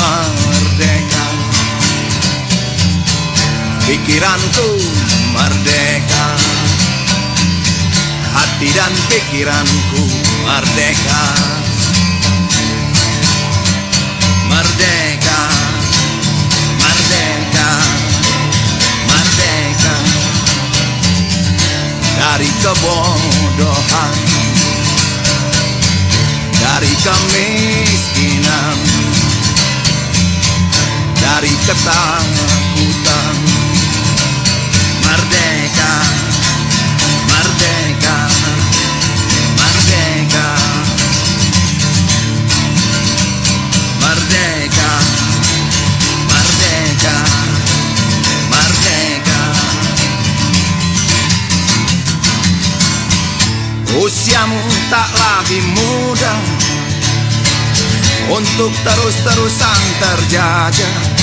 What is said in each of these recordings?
Merdeka. Pikiranku merdeka. Hati dan pikiranku merdeka. Merdeka. Merdeka. Merdeka. Dari kebodohan. Dari kemiskinan Dari ketakutan Merdeka Merdeka Merdeka. Merdeka Merdeka Merdeka. Usiamu tak lagi muda. Untuk terus-terusan terjajah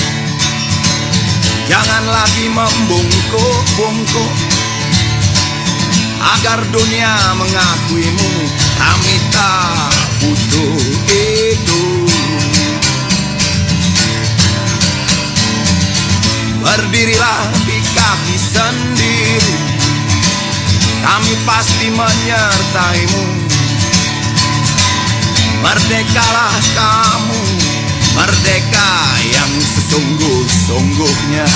Jangan lagi membungkuk-bungkuk Agar dunia mengakuimu. Kami tak butuh itu. Berdirilah di kaki sendiri. Kami pasti menyertaimu. Merdekalah kamu Merdeka yang sesungguh-sungguhnya